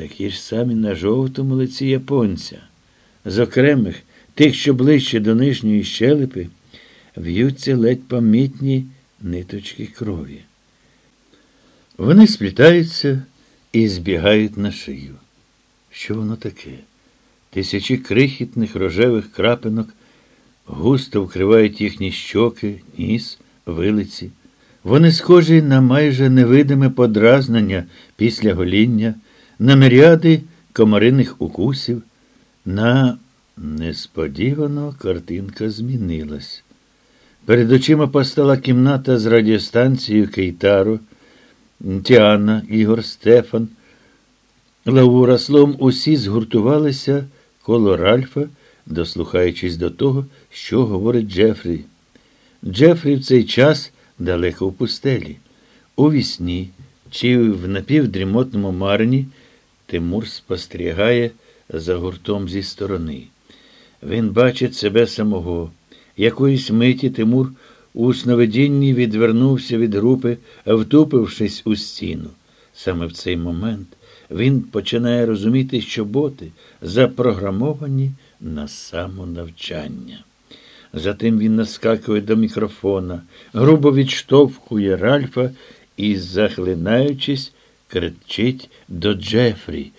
такі ж самі на жовтому лиці японця. З окремих, тих, що ближче до нижньої щелепи, в'ються ледь помітні ниточки крові. Вони сплітаються і збігають на шию. Що воно таке? Тисячі крихітних рожевих крапинок густо вкривають їхні щоки, ніс, вилиці. Вони схожі на майже невидиме подразнення після гоління, на міряди комариних укусів. На несподівано картинка змінилась. Перед очима постала кімната з радіостанцією Кейтаро, Тіана, Ігор, Стефан. Лаура, словом, усі згуртувалися коло Ральфа, дослухаючись до того, що говорить Джефрі. Джефрі в цей час далеко в пустелі. У вісні чи в напівдрімотному марині Тимур спостерігає за гуртом зі сторони. Він бачить себе самого. Якоїсь миті Тимур у сновидінні відвернувся від групи, втупившись у стіну. Саме в цей момент він починає розуміти, що боти запрограмовані на самонавчання. Затим він наскакує до мікрофона, грубо відштовхує Ральфа і, захлинаючись, кричить до Джефрі.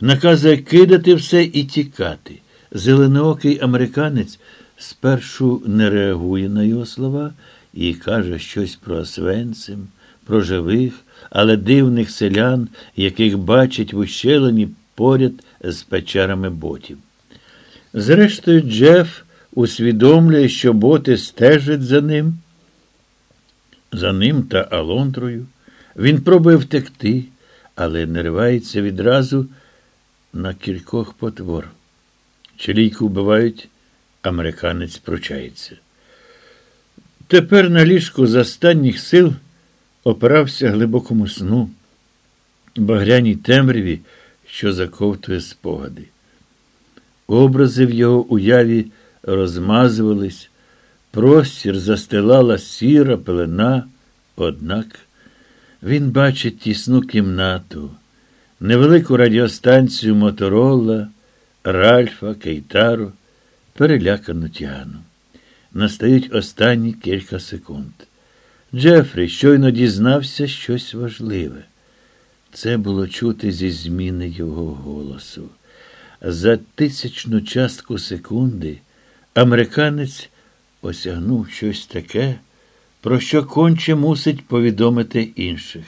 Наказує кидати все і тікати. Зеленоокий американець спершу не реагує на його слова і каже щось про Освенцим, про живих, але дивних селян, яких бачить в ущелині поряд з печерами ботів. Зрештою, Джеф усвідомлює, що боти стежать за ним, за ним та Алондрою. Він пробує втекти, але не ривається відразу на кількох потвор. Чилійку вбивають, американець пручається. Тепер на ліжку з останніх сил опирався глибокому сну, багряній темряві, що заковтує спогади. Образи в його уяві розмазувались, простір застилала сіра пелена, однак він бачить тісну кімнату, невелику радіостанцію Моторола, Ральфа, Кейтару, перелякану тяну. Настають останні кілька секунд. Джефрі щойно дізнався щось важливе. Це було чути зі зміни його голосу. За тисячну частку секунди американець осягнув щось таке, про що конче мусить повідомити інших.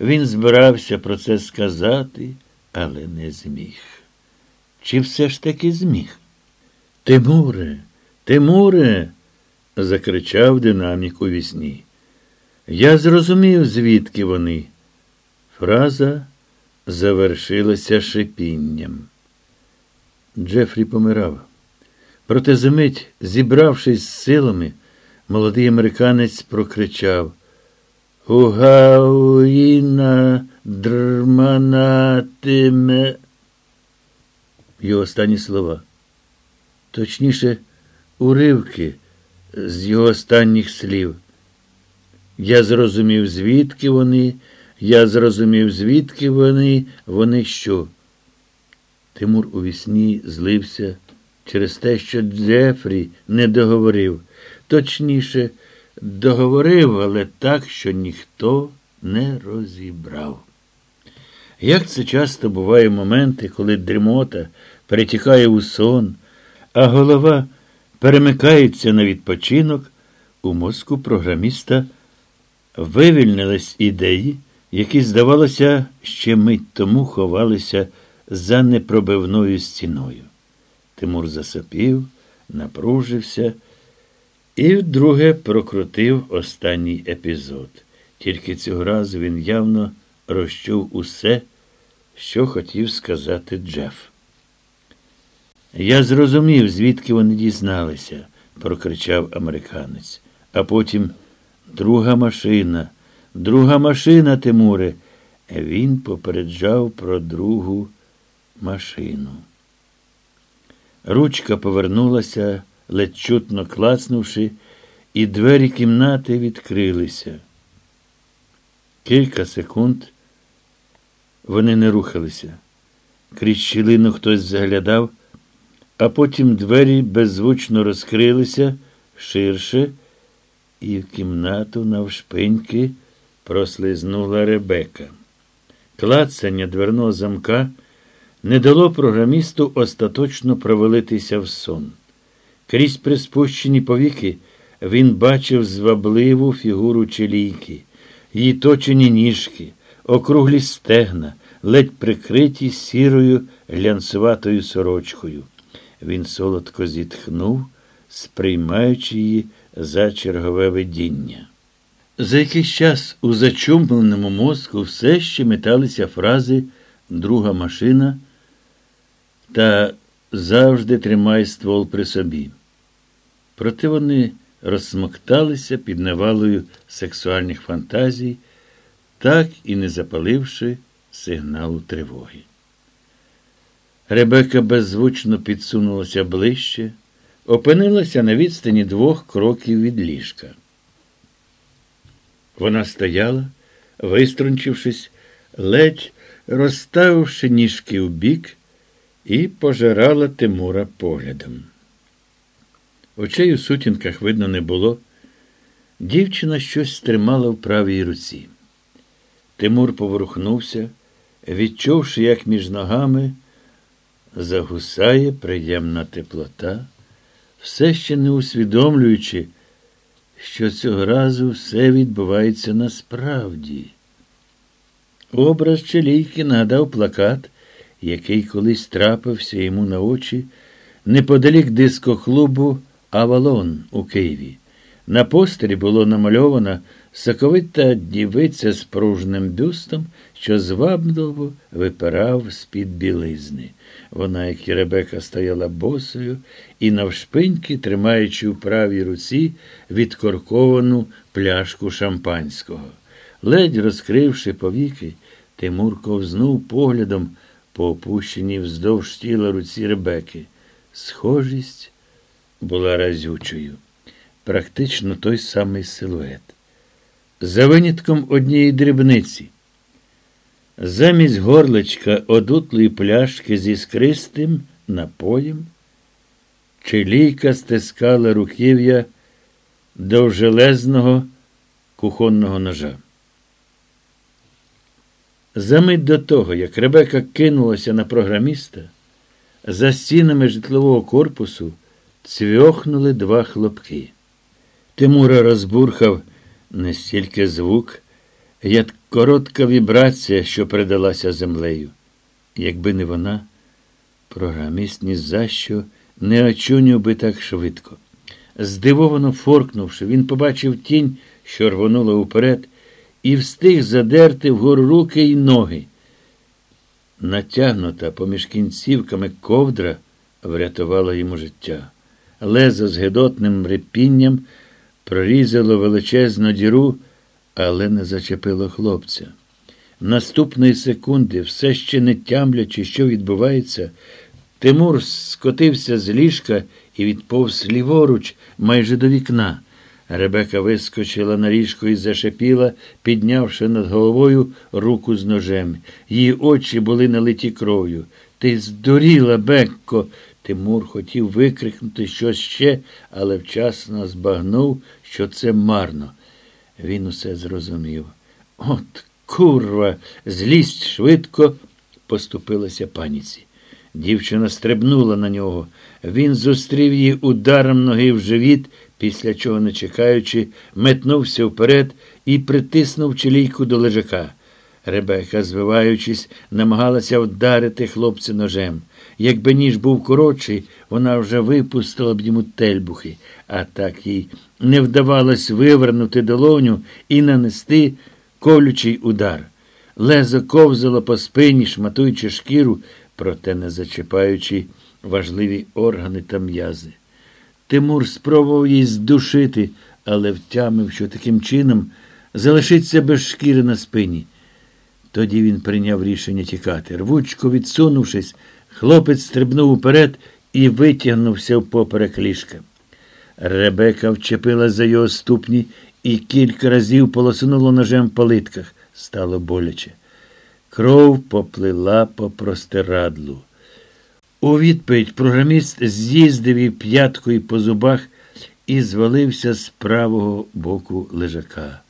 Він збирався про це сказати, але не зміг. Чи все ж таки зміг? Тимуре, Тимуре, закричав динамік у вісні. Я зрозумів, звідки вони. Фраза завершилася шипінням. Джефрі помирав. Проте за мить, зібравшись з силами, молодий американець прокричав Угауїна дрманатиме. Його останні слова. Точніше, уривки з його останніх слів. Я зрозумів, звідки вони, я зрозумів, звідки вони, вони що. Тимур у вісні злився через те, що Джефрі не договорив. Точніше, договорив, але так, що ніхто не розібрав. Як це часто буває моменти, коли дрімота перетікає у сон, а голова перемикається на відпочинок, у мозку програміста вивільнились ідеї, які, здавалося, ще мить тому ховалися за непробивною стіною. Тимур засопів, напружився і вдруге прокрутив останній епізод. Тільки цього разу він явно розчув усе, що хотів сказати Джеф. Я зрозумів, звідки вони дізналися, прокричав американець. А потім друга машина, друга машина, Тимуре. Він попереджав про другу машину. Ручка повернулася, ледь чутно клацнувши, і двері кімнати відкрилися. Кілька секунд вони не рухалися. Крізь щілину хтось заглядав, а потім двері беззвучно розкрилися ширше, і в кімнату навшпиньки прослизнула Ребека. Клацання дверного замка не дало програмісту остаточно провалитися в сон. Крізь приспущені повіки він бачив звабливу фігуру челійки, її точені ніжки, округлі стегна, ледь прикриті сірою глянцеватою сорочкою. Він солодко зітхнув, сприймаючи її за чергове видіння. За якийсь час у зачумленому мозку все ще металися фрази друга машина та завжди тримай ствол при собі. Проте вони розсмокталися під навалою сексуальних фантазій, так і не запаливши сигналу тривоги. Ребека беззвучно підсунулася ближче, опинилася на відстані двох кроків від ліжка. Вона стояла, виструнчившись, ледь розставивши ніжки вбік, і пожирала Тимура поглядом. Очей у сутінках видно не було. Дівчина щось стримала в правій руці. Тимур поворухнувся, відчувши, як між ногами загусає приємна теплота, все ще не усвідомлюючи, що цього разу все відбувається насправді. Образ Челійки нагадав плакат, який колись трапився йому на очі неподалік дискоклубу Авалон у Києві. На постері було намальовано соковита дівиця з пружним бюстом, що звабливо випирав з-під білизни. Вона, як і Ребека, стояла босою і навшпиньки, тримаючи в правій руці відкорковану пляшку шампанського. Ледь розкривши повіки, Тимур ковзнув поглядом по опущеній вздовж тіла руці Ребеки. Схожість була разючою, практично той самий силует. За винятком однієї дрібниці. Замість горличка одутлої пляшки зі скристим напоєм, чилійка стискала руків'я довжелезного кухонного ножа. Замить до того, як Ребека кинулася на програміста, за стінами житлового корпусу цвьохнули два хлопки. Тимура розбурхав не стільки звук, як коротка вібрація, що передалася землею. Якби не вона, програміст ні за що не очунюв би так швидко. Здивовано форкнувши, він побачив тінь, що рвонула уперед, і встиг задерти вгору руки й ноги. Натягнута поміж кінцівками ковдра врятувала йому життя. Лезо з гидотним репінням прорізало величезну діру, але не зачепило хлопця. Наступної секунди, все ще не тямлячи, що відбувається, Тимур скотився з ліжка і відповз ліворуч майже до вікна. Ребека вискочила на ліжко і зашепіла, піднявши над головою руку з ножем. Її очі були налиті кров'ю. Ти здуріла, Бекко. Тимур хотів викрикнути щось ще, але вчасно збагнув, що це марно. Він усе зрозумів. От, курва, злість швидко поступилася паніці. Дівчина стрибнула на нього. Він зустрів її ударом ноги в живіт, після чого, не чекаючи, метнувся вперед і притиснув челійку до лежака. Ребека, звиваючись, намагалася вдарити хлопця ножем. Якби ніж був коротший, вона вже випустила б йому тельбухи, а так їй не вдавалось вивернути долоню і нанести колючий удар. Лезо ковзало по спині, шматуючи шкіру, проте не зачіпаючи важливі органи та м'язи. Тимур спробував її здушити, але втямив, що таким чином залишиться без шкіри на спині. Тоді він прийняв рішення тікати. Рвучко відсунувшись, хлопець стрибнув уперед і витягнувся впоперек ліжка. Ребека вчепила за його ступні і кілька разів полосунула ножем по литках. Стало боляче. Кров поплила по простирадлу. У відповідь програміст з'їздив і п'яткою по зубах і звалився з правого боку лежака.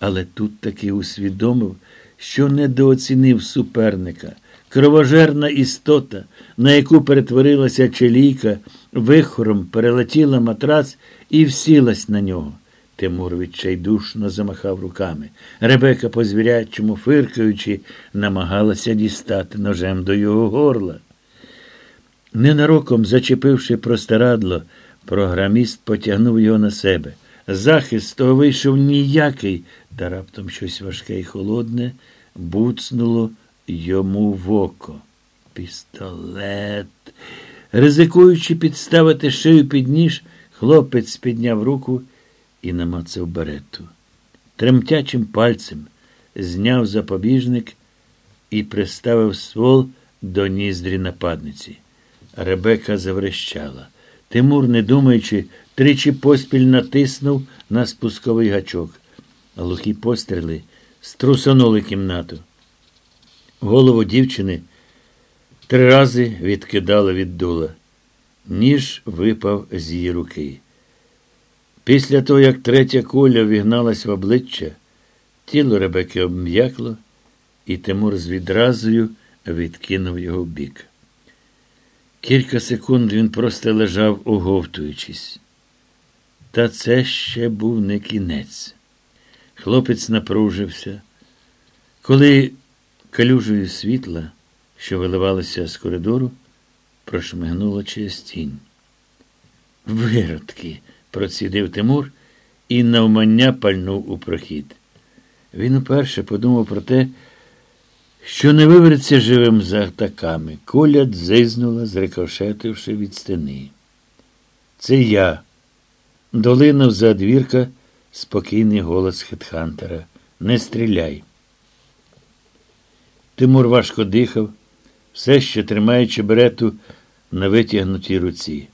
Але тут таки усвідомив, що недооцінив суперника. Кровожерна істота, на яку перетворилася челійка, вихором перелетіла матрац і всілась на нього. Тимур відчайдушно замахав руками. Ребека, по звірячому фиркаючи, намагалася дістати ножем до його горла. Ненароком зачепивши простирадло, програміст потягнув його на себе. Захист того вийшов ніякий, та раптом щось важке і холодне буцнуло йому в око. Пістолет. Ризикуючи підставити шию під ніж, хлопець підняв руку і намацав берету. Тремтячим пальцем зняв запобіжник і приставив ствол до ніздрі нападниці. Ребека заврещала. Тимур, не думаючи, тричі поспіль натиснув на спусковий гачок. Глухі постріли струсонули кімнату. Голову дівчини три рази відкидали від дула. Ніж випав з її руки. Після того, як третя куля вігналась в обличчя, тіло Ребеки обм'якло, і Тимур з відразою відкинув його в бік. Кілька секунд він просто лежав, оговтуючись. Та це ще був не кінець. Хлопець напружився. Коли калюжею світла, що виливалося з коридору, прошмигнуло через тінь. Виродки, процідив Тимур і навмання пальнув у прохід. Він уперше подумав про те, що не вибереться живим за атаками. Коля дзизнула, зрикошетивши від стіни. Це я. Долинув за двірка спокійний голос Хетхантера. Не стріляй. Тимур важко дихав, все ще тримаючи берету на витягнутій руці.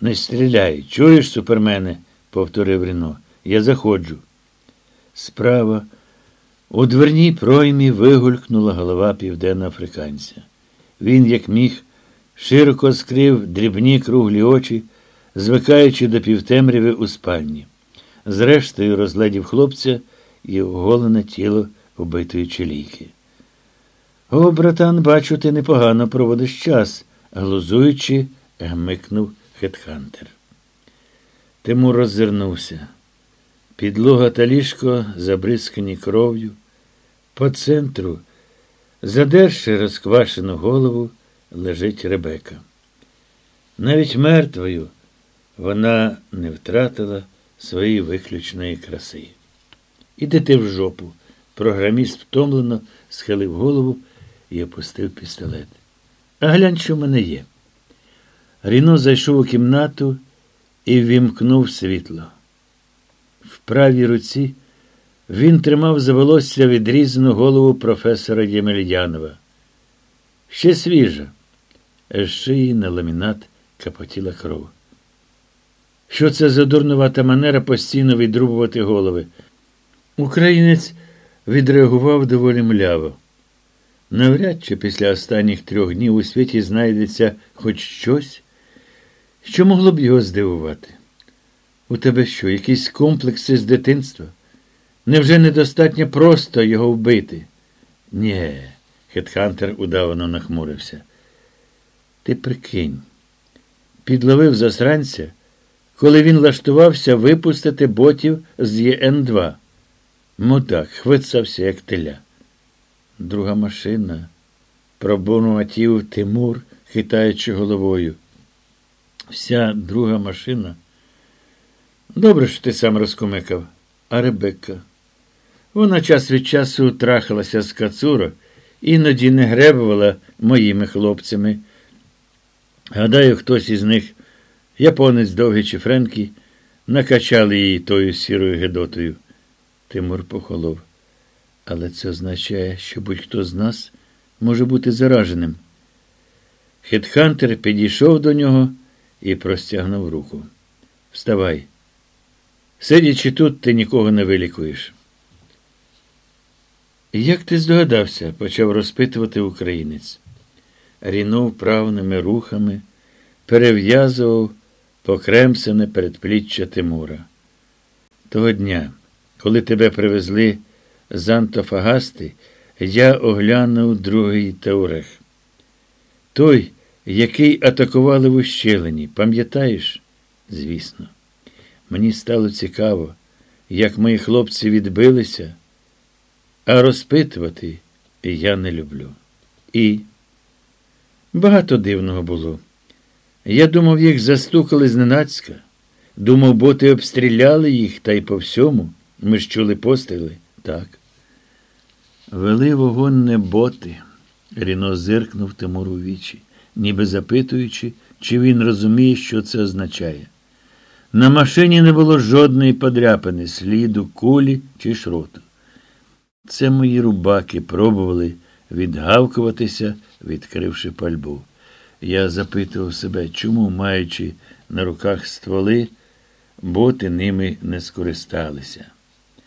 Не стріляй, чуєш, супермене? повторив Ріно. Я заходжу. Справа. У дверній проймі вигулькнула голова південноафриканця. Він, як міг, широко скрив дрібні круглі очі, звикаючи до півтемряви у спальні. Зрештою, розглядів хлопця і оголене тіло убитої чолійки. О, братан, бачу, ти непогано проводиш час, глузуючи, гмикнув Хетхантер. Тимур роззирнувся. Підлога та ліжко забризкані кров'ю. По центру, задерши розквашену голову, лежить Ребека. Навіть мертвою вона не втратила своєї виключної краси. Ідете в жопу. Програміст втомлено схилив голову і опустив пістолет. А глянь, що в мене є. Ріно зайшов у кімнату і вімкнув світло. В правій руці він тримав за волосся відрізану голову професора Ємельянова. Ще свіжа. З шиї на ламінат капотіла кров. Що це за дурнувата манера постійно відрубувати голови? Українець відреагував доволі мляво. Навряд чи після останніх трьох днів у світі знайдеться хоч щось, що могло б його здивувати. У тебе що, якісь комплекси з дитинства? Невже недостатньо просто його вбити? Нє, Хетхантер удавано нахмурився. Ти прикинь, підловив засранця, коли він лаштувався випустити ботів з ЄН2. Мудак хвицався, як теля. Друга машина, пробурмотів Тимур, хитаючи головою. Вся друга машина. Добре, що ти сам розкумикав. А Ребекка. Вона час від часу трахалася з Кацуро, іноді не гребувала моїми хлопцями. Гадаю, хтось із них, японець довгий чи Френкі, накачали її тою сірою гедотою. Тимур похолов. Але це означає, що будь-хто з нас може бути зараженим. Хетхантер підійшов до нього і простягнув руку. Вставай. Сидячи тут, ти нікого не вилікуєш. Як ти здогадався? почав розпитувати українець. Рінув правними рухами, перев'язував покремсене передпліччя Тимура. Того дня, коли тебе привезли з Антофагасти, я оглянув другий Таурех. Той, який атакували в ущелині, пам'ятаєш? Звісно. Мені стало цікаво, як мої хлопці відбилися, а розпитувати я не люблю. І багато дивного було. Я думав, їх застукали зненацька. Думав, боти обстріляли їх та й по всьому. Ми ж чули постріли. Так. Вели вогонь не боти. Ріно зиркнув Тимуру вічі, ніби запитуючи, чи він розуміє, що це означає. На машині не було жодної подряпини, сліду, кулі чи шроту. Це мої рубаки пробували відгавкуватися, відкривши пальбу. Я запитував себе, чому, маючи на руках стволи, боти ними не скористалися.